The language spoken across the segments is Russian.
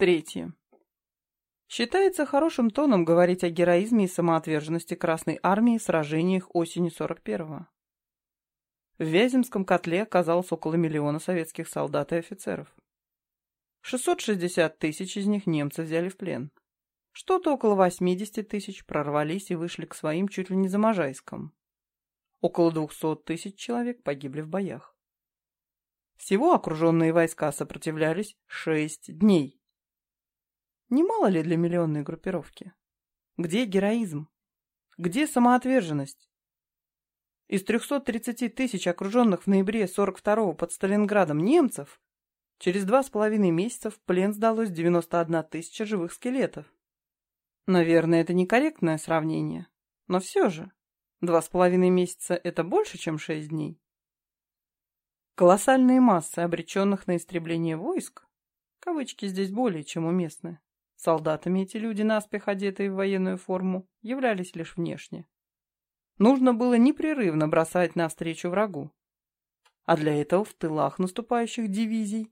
Третье. Считается хорошим тоном говорить о героизме и самоотверженности Красной Армии в сражениях осени 41-го. В Вяземском котле оказалось около миллиона советских солдат и офицеров. 660 тысяч из них немцы взяли в плен. Что-то около 80 тысяч прорвались и вышли к своим чуть ли не за Можайском. Около 200 тысяч человек погибли в боях. Всего окруженные войска сопротивлялись 6 дней. Немало ли для миллионной группировки? Где героизм? Где самоотверженность? Из 330 тысяч окруженных в ноябре 42-го под Сталинградом немцев через два с половиной месяца в плен сдалось 91 тысяча живых скелетов. Наверное, это некорректное сравнение, но все же два с половиной месяца – это больше, чем шесть дней. Колоссальные массы обреченных на истребление войск, кавычки здесь более чем уместны, Солдатами эти люди, наспех одетые в военную форму, являлись лишь внешне. Нужно было непрерывно бросать навстречу врагу. А для этого в тылах наступающих дивизий,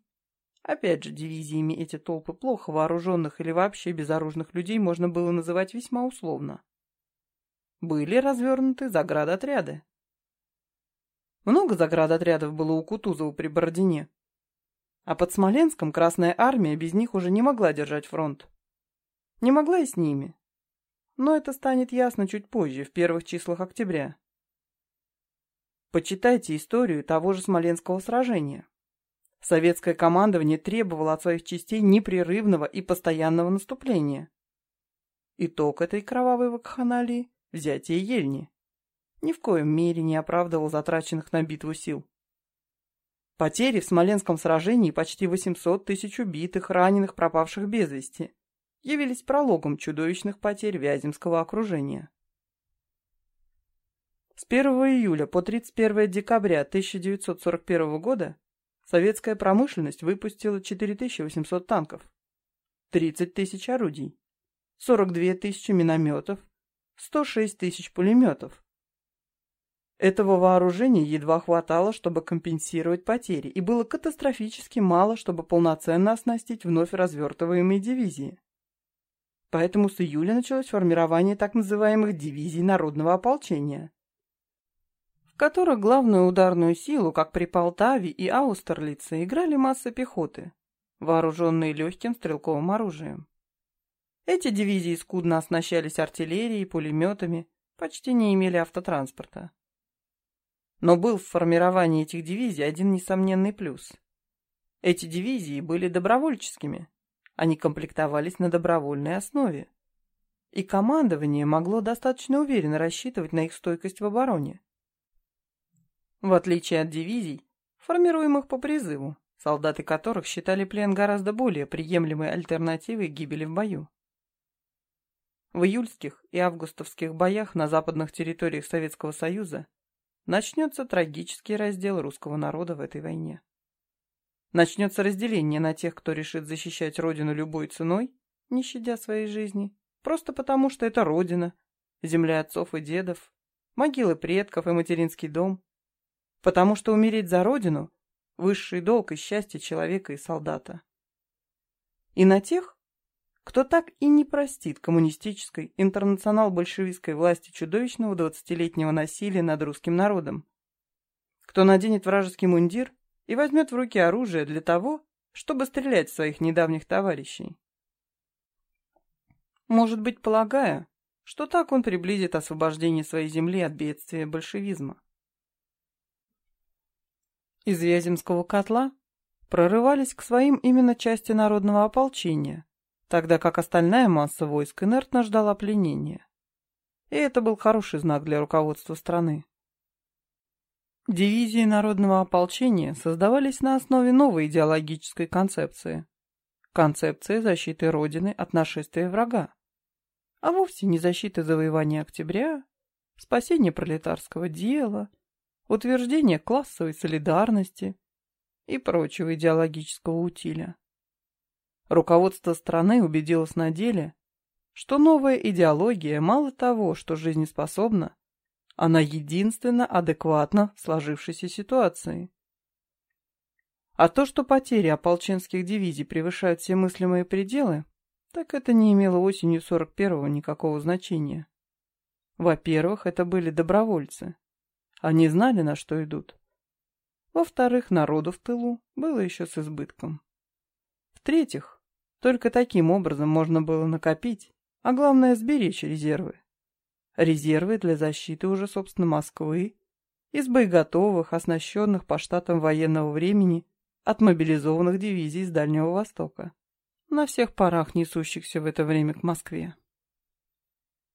опять же, дивизиями эти толпы плохо вооруженных или вообще безоружных людей можно было называть весьма условно, были развернуты заградотряды. Много заградотрядов было у Кутузова при Бородине, а под Смоленском Красная Армия без них уже не могла держать фронт. Не могла и с ними. Но это станет ясно чуть позже, в первых числах октября. Почитайте историю того же Смоленского сражения. Советское командование требовало от своих частей непрерывного и постоянного наступления. Итог этой кровавой вакханалии – взятие Ельни. Ни в коем мере не оправдывал затраченных на битву сил. Потери в Смоленском сражении почти 800 тысяч убитых, раненых, пропавших без вести явились прологом чудовищных потерь Вяземского окружения. С 1 июля по 31 декабря 1941 года советская промышленность выпустила 4800 танков, 30 тысяч орудий, 42 тысячи минометов, 106 тысяч пулеметов. Этого вооружения едва хватало, чтобы компенсировать потери, и было катастрофически мало, чтобы полноценно оснастить вновь развертываемые дивизии. Поэтому с июля началось формирование так называемых дивизий народного ополчения, в которых главную ударную силу, как при Полтаве и Аустерлице, играли массы пехоты, вооруженные легким стрелковым оружием. Эти дивизии скудно оснащались артиллерией, пулеметами, почти не имели автотранспорта. Но был в формировании этих дивизий один несомненный плюс. Эти дивизии были добровольческими, они комплектовались на добровольной основе. И командование могло достаточно уверенно рассчитывать на их стойкость в обороне. В отличие от дивизий, формируемых по призыву, солдаты которых считали плен гораздо более приемлемой альтернативой гибели в бою. В июльских и августовских боях на западных территориях Советского Союза начнется трагический раздел русского народа в этой войне. Начнется разделение на тех, кто решит защищать родину любой ценой, не щадя своей жизни, просто потому, что это родина, земля отцов и дедов, могилы предков и материнский дом, потому что умереть за родину – высший долг и счастье человека и солдата. И на тех, кто так и не простит коммунистической, интернационал-большевистской власти чудовищного двадцатилетнего насилия над русским народом, кто наденет вражеский мундир и возьмет в руки оружие для того, чтобы стрелять в своих недавних товарищей. Может быть, полагая, что так он приблизит освобождение своей земли от бедствия большевизма. Из Вяземского котла прорывались к своим именно части народного ополчения, тогда как остальная масса войск инертно ждала пленения. И это был хороший знак для руководства страны. Дивизии народного ополчения создавались на основе новой идеологической концепции. Концепции защиты Родины от нашествия врага. А вовсе не защиты завоевания октября, спасения пролетарского дела, утверждения классовой солидарности и прочего идеологического утиля. Руководство страны убедилось на деле, что новая идеология мало того, что жизнеспособна, она единственно адекватна сложившейся ситуации. А то, что потери ополченских дивизий превышают все мыслимые пределы, так это не имело осенью 41-го никакого значения. Во-первых, это были добровольцы. Они знали, на что идут. Во-вторых, народу в тылу было еще с избытком. В-третьих, только таким образом можно было накопить, а главное сберечь резервы. Резервы для защиты уже, собственно, Москвы, из боеготовых, оснащенных по штатам военного времени от мобилизованных дивизий с Дальнего Востока, на всех парах несущихся в это время к Москве.